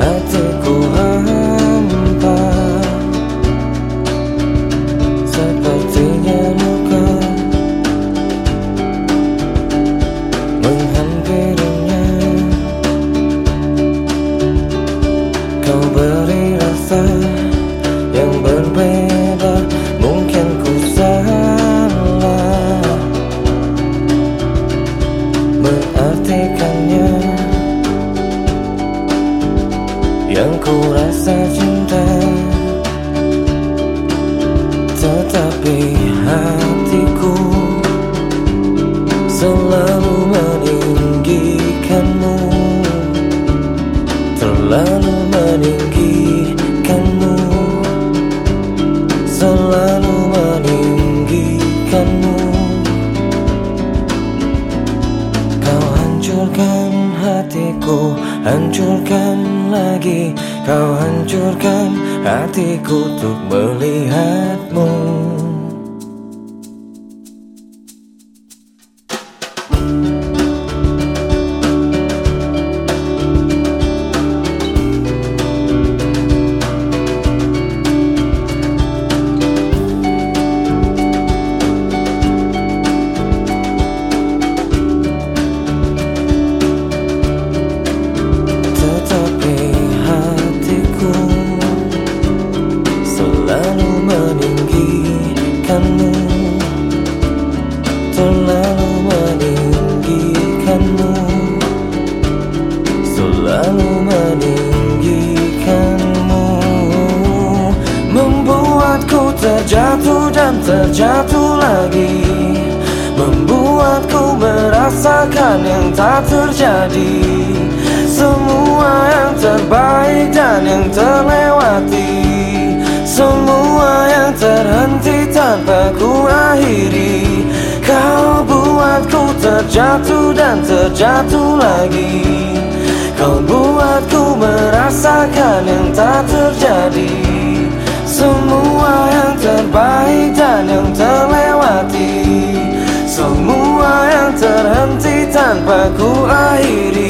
hatiku hampa. Sepertinya luka Menghampirinya. Kau beri rasa yang berbeda Mungkin ku salah. Mengartikannya. Yang ku rasa cinta Tetapi hatiku Selalu meninggikanmu Terlalu meninggikanmu Selalu meninggikanmu. Kau hancurkan hatiku Hancurkan lagi. Kau hancurkan hatiku Untuk melihatmu Selalu meninggikanmu Membuatku terjatuh dan terjatuh lagi Membuatku merasakan yang tak terjadi. Semua yang terbaik dan yang terlewati Semua yang terhenti tanpa ku akhiri terjatuh dan terjatuh lagi. Kau buatku merasakan yang tak terjadi. Semua yang terbaik dan yang terlewati. Semua yang terhenti tanpa ku akhiri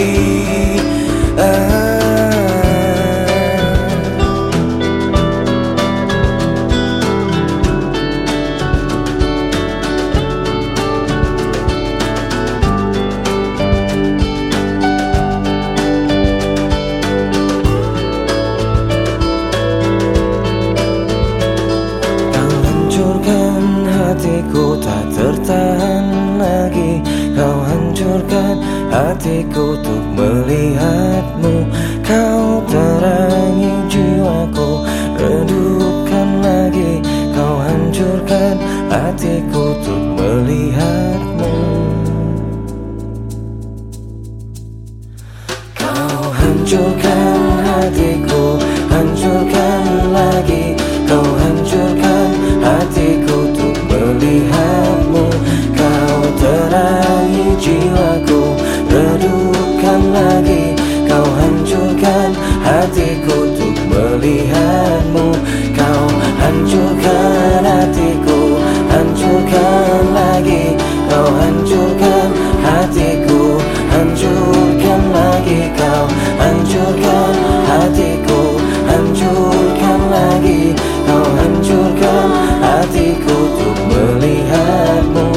hatiku untuk melihatmu. Kau terangi jiwaku redupkan lagi. Kau hancurkan hatiku untuk melihatmu. Kau hancurkan hatiku, hancurkan lagi. Kau hancurkan hatiku untuk melihatmu kau hancurkan hatiku Hancurkan lagi. Kau hancurkan hatiku Untuk melihatmu.